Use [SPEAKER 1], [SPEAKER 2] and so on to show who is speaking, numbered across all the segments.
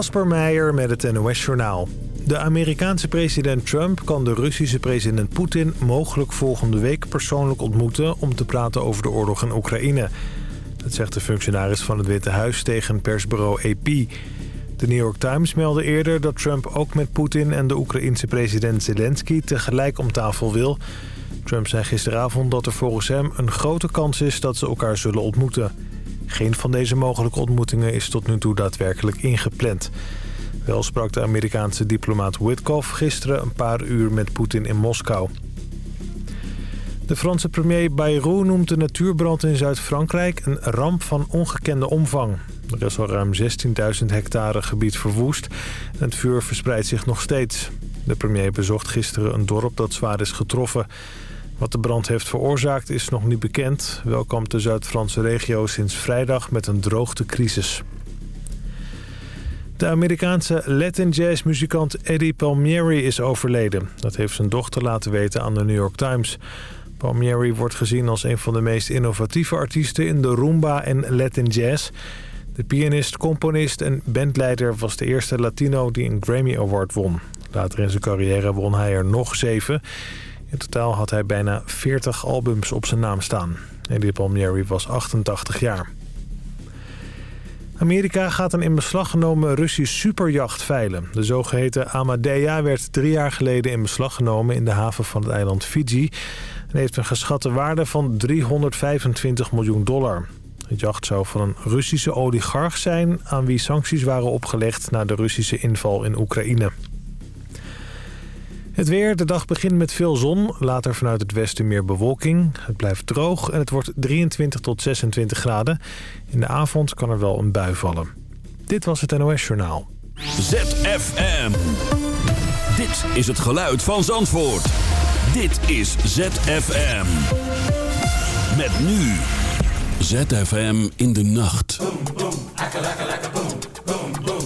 [SPEAKER 1] Kasper Meijer met het NOS-journaal. De Amerikaanse president Trump kan de Russische president Poetin... mogelijk volgende week persoonlijk ontmoeten... om te praten over de oorlog in Oekraïne. Dat zegt de functionaris van het Witte Huis tegen persbureau AP. De New York Times meldde eerder dat Trump ook met Poetin... en de Oekraïense president Zelensky tegelijk om tafel wil... Trump zei gisteravond dat er volgens hem een grote kans is dat ze elkaar zullen ontmoeten. Geen van deze mogelijke ontmoetingen is tot nu toe daadwerkelijk ingepland. Wel sprak de Amerikaanse diplomaat Witkoff gisteren een paar uur met Poetin in Moskou. De Franse premier Bayrou noemt de natuurbrand in Zuid-Frankrijk een ramp van ongekende omvang. Er is al ruim 16.000 hectare gebied verwoest en het vuur verspreidt zich nog steeds. De premier bezocht gisteren een dorp dat zwaar is getroffen. Wat de brand heeft veroorzaakt is nog niet bekend. Wel kampt de Zuid-Franse regio sinds vrijdag met een droogtecrisis. De Amerikaanse Latin jazz muzikant Eddie Palmieri is overleden. Dat heeft zijn dochter laten weten aan de New York Times. Palmieri wordt gezien als een van de meest innovatieve artiesten in de rumba en Latin jazz. De pianist, componist en bandleider was de eerste Latino die een Grammy Award won. Later in zijn carrière won hij er nog zeven. In totaal had hij bijna 40 albums op zijn naam staan. Eddie Palmieri was 88 jaar. Amerika gaat een in beslag genomen Russisch superjacht veilen. De zogeheten Amadea werd drie jaar geleden in beslag genomen in de haven van het eiland Fiji... en heeft een geschatte waarde van 325 miljoen dollar. Het jacht zou van een Russische oligarch zijn... aan wie sancties waren opgelegd na de Russische inval in Oekraïne. Het weer, de dag begint met veel zon. Later vanuit het westen meer bewolking. Het blijft droog en het wordt 23 tot 26 graden. In de avond kan er wel een bui vallen. Dit was het NOS Journaal.
[SPEAKER 2] ZFM. Dit is het geluid van Zandvoort. Dit is ZFM. Met nu. ZFM in de nacht. Boom, boom,
[SPEAKER 3] real.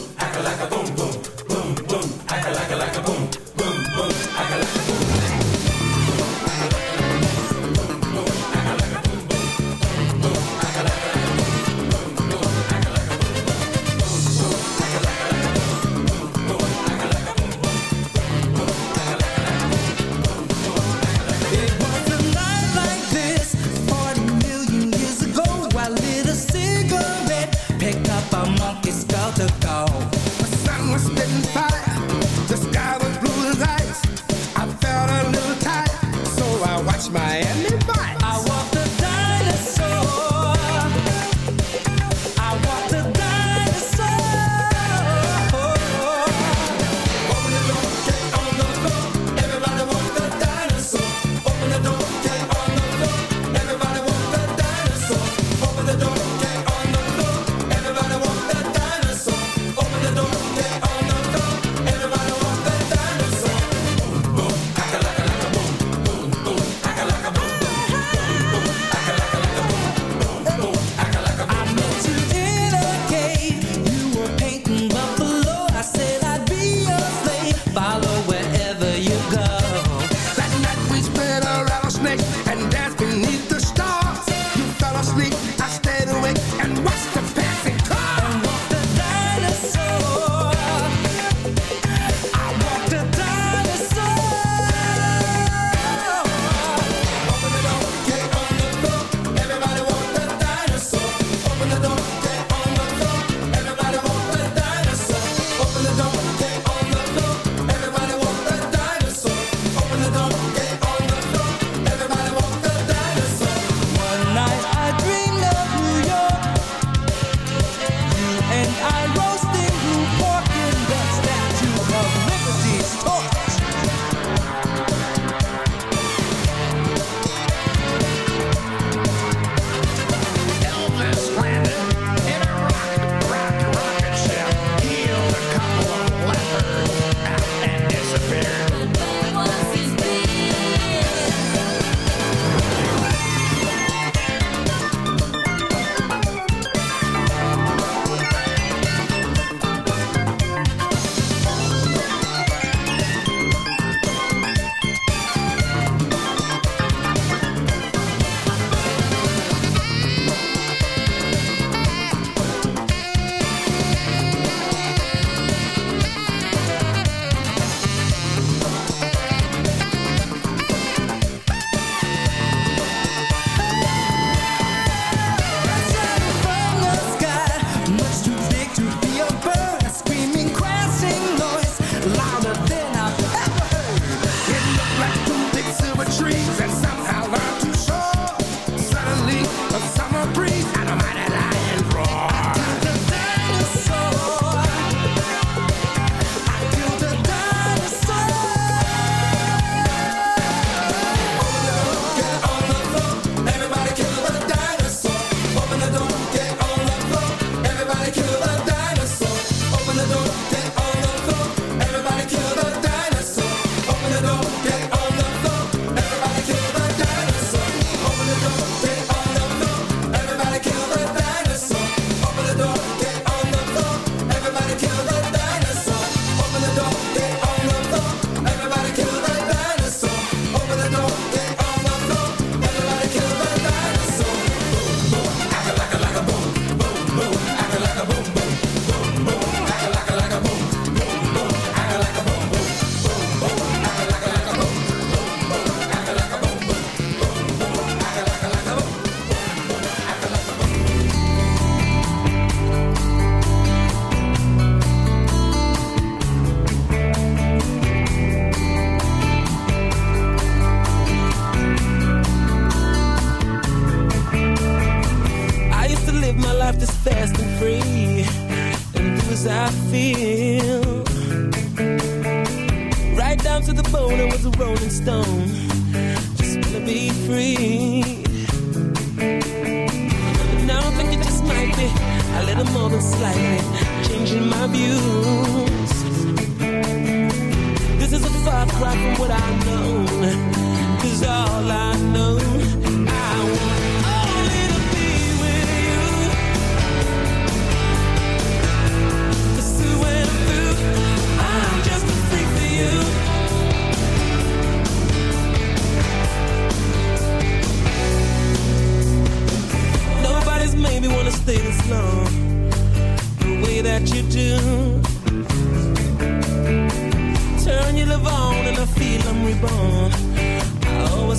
[SPEAKER 3] my end.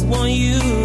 [SPEAKER 3] Want you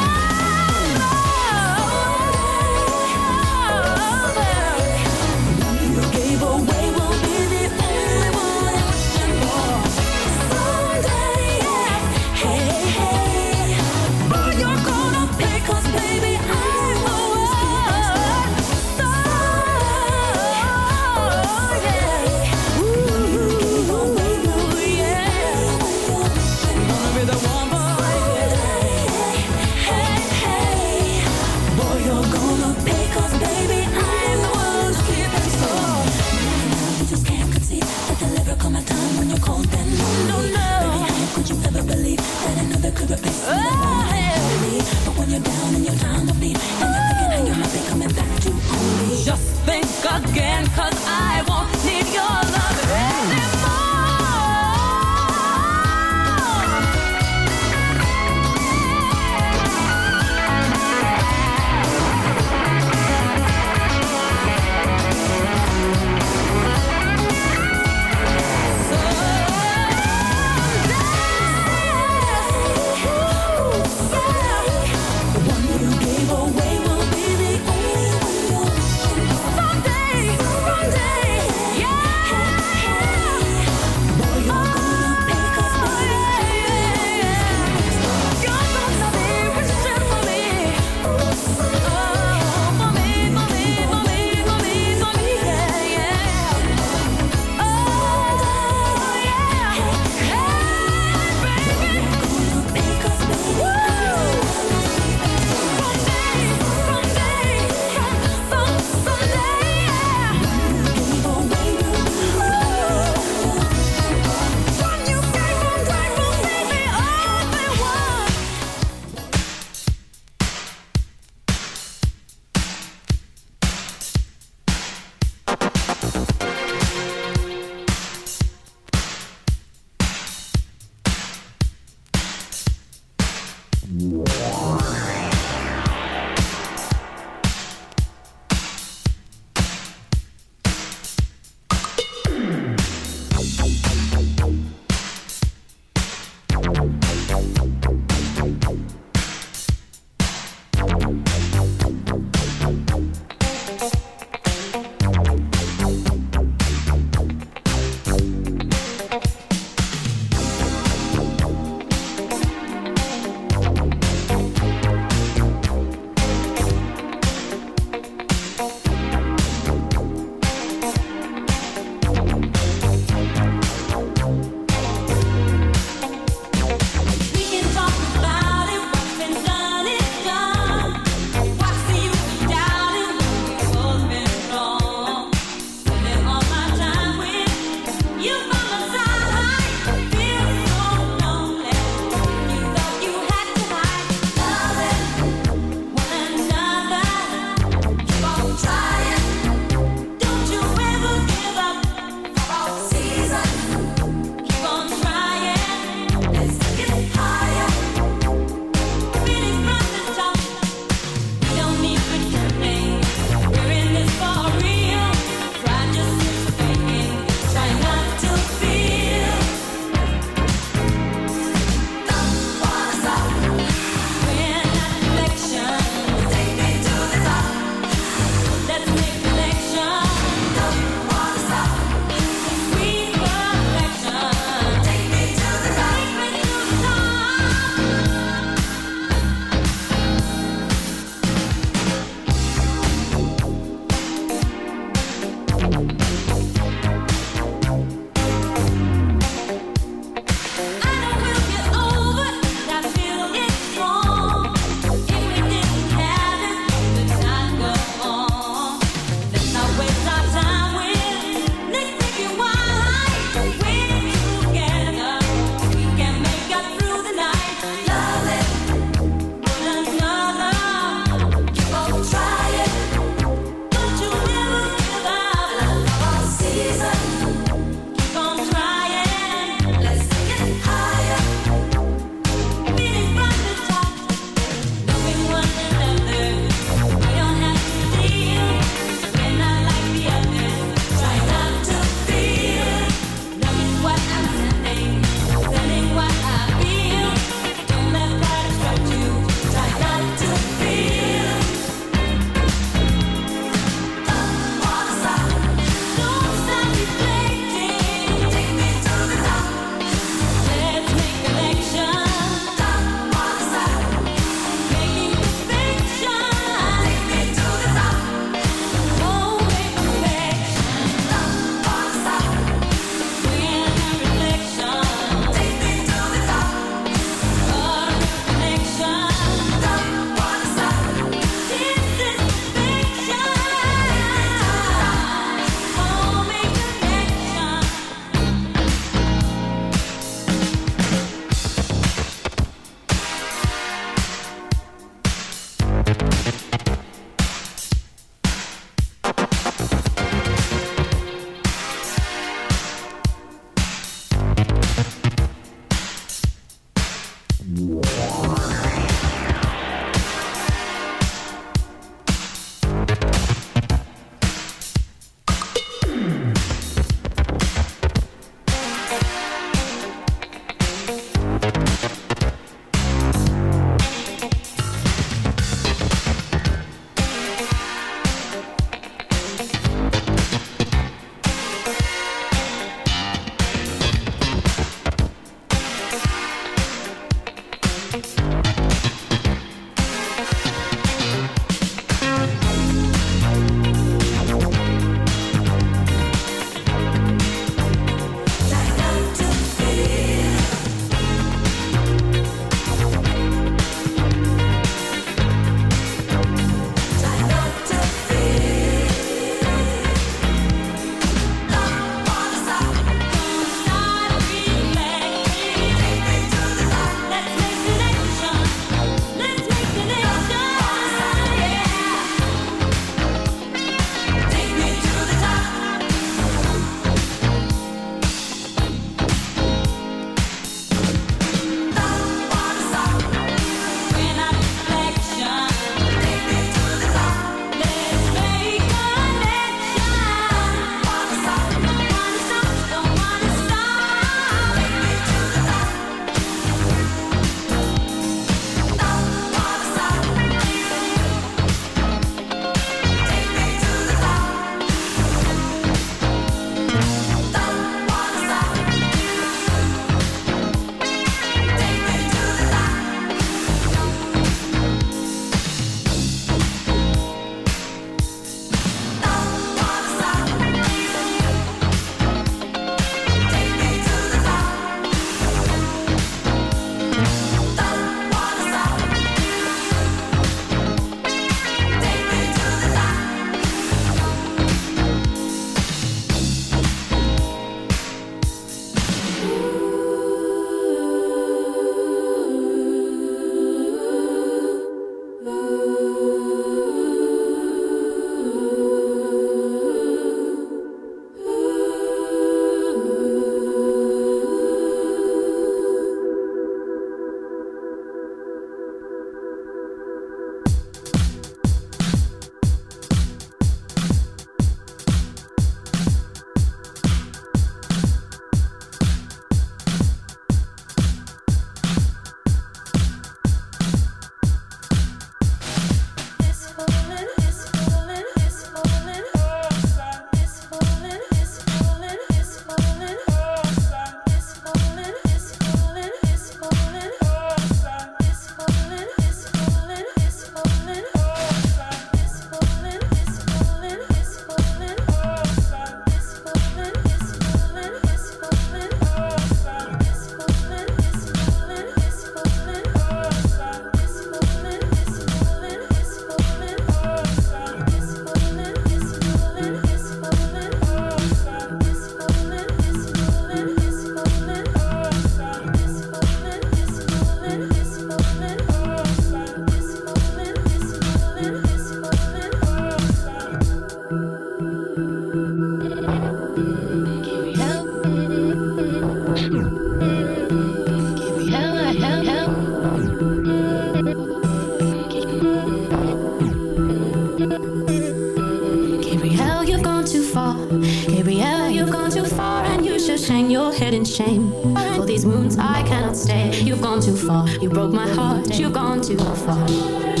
[SPEAKER 4] stay. You've gone too far. You broke my heart. You've gone too far.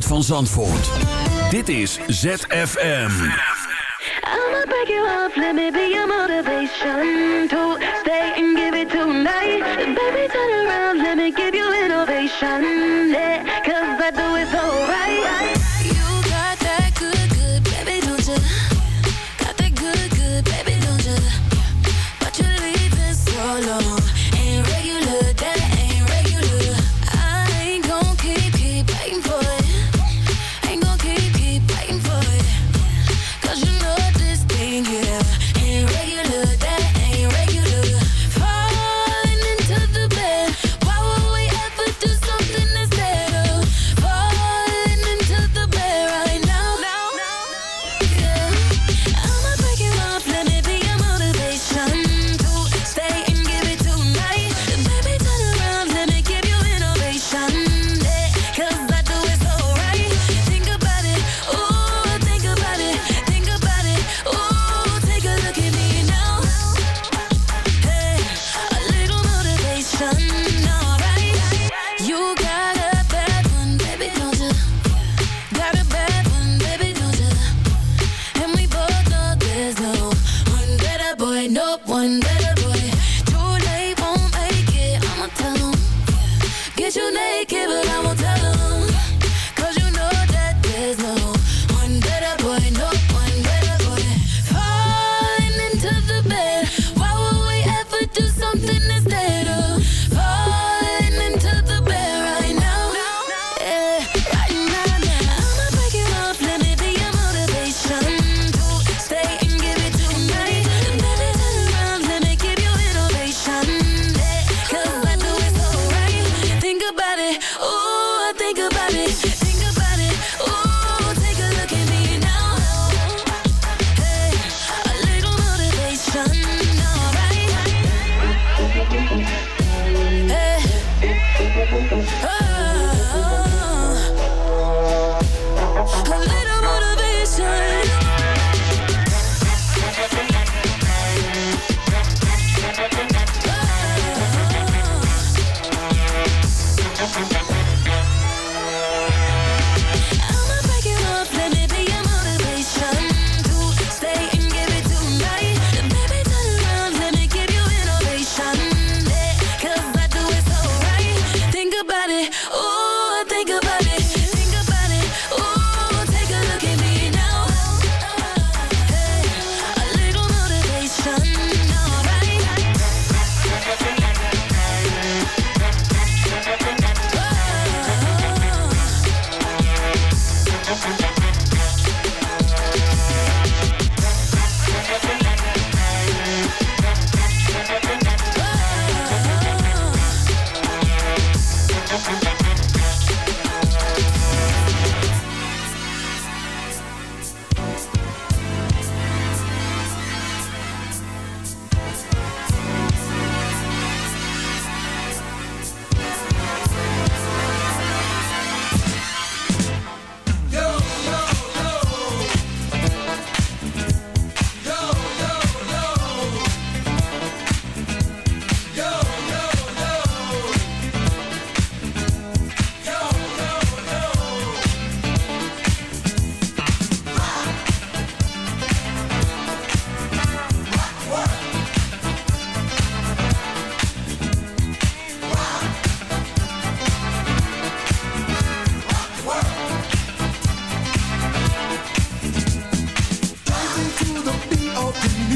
[SPEAKER 5] geluid van Zandvoort. Dit is ZFM.
[SPEAKER 6] I'ma break you off, let me be your motivation To stay and give it tonight Baby, turn around, let me give you innovation Yeah, cause I do it so right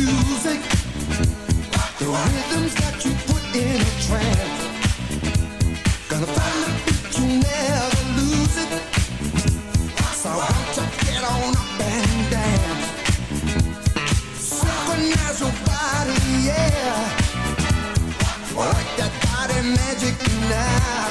[SPEAKER 2] music, the rhythms that you put in a trance. Gonna find a beat you never lose it. So you get on up and dance? Synchronize your body, yeah. Like that body magic now.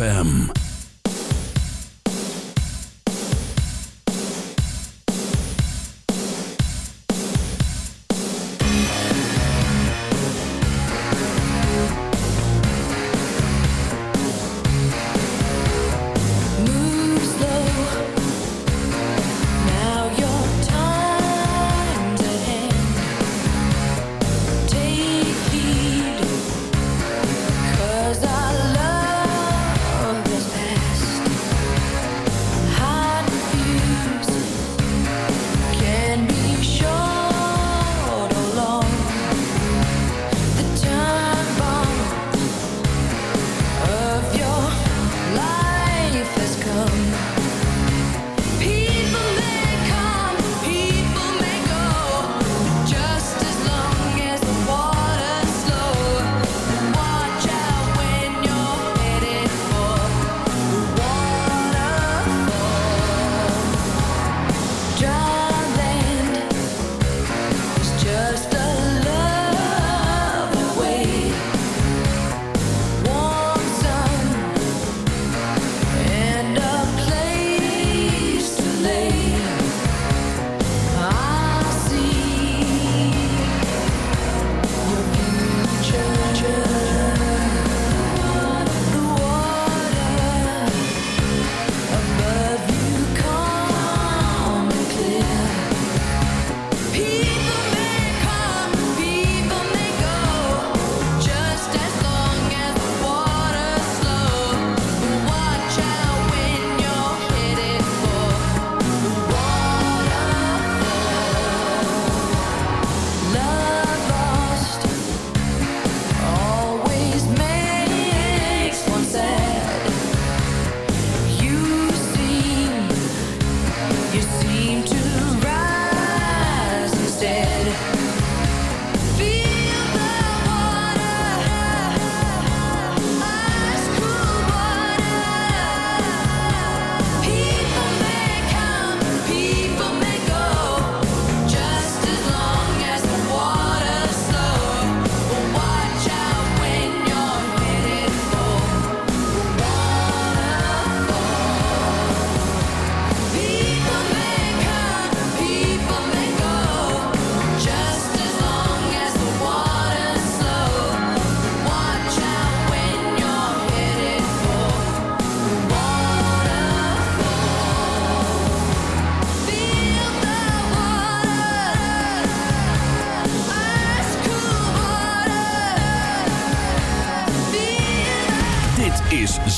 [SPEAKER 6] FM.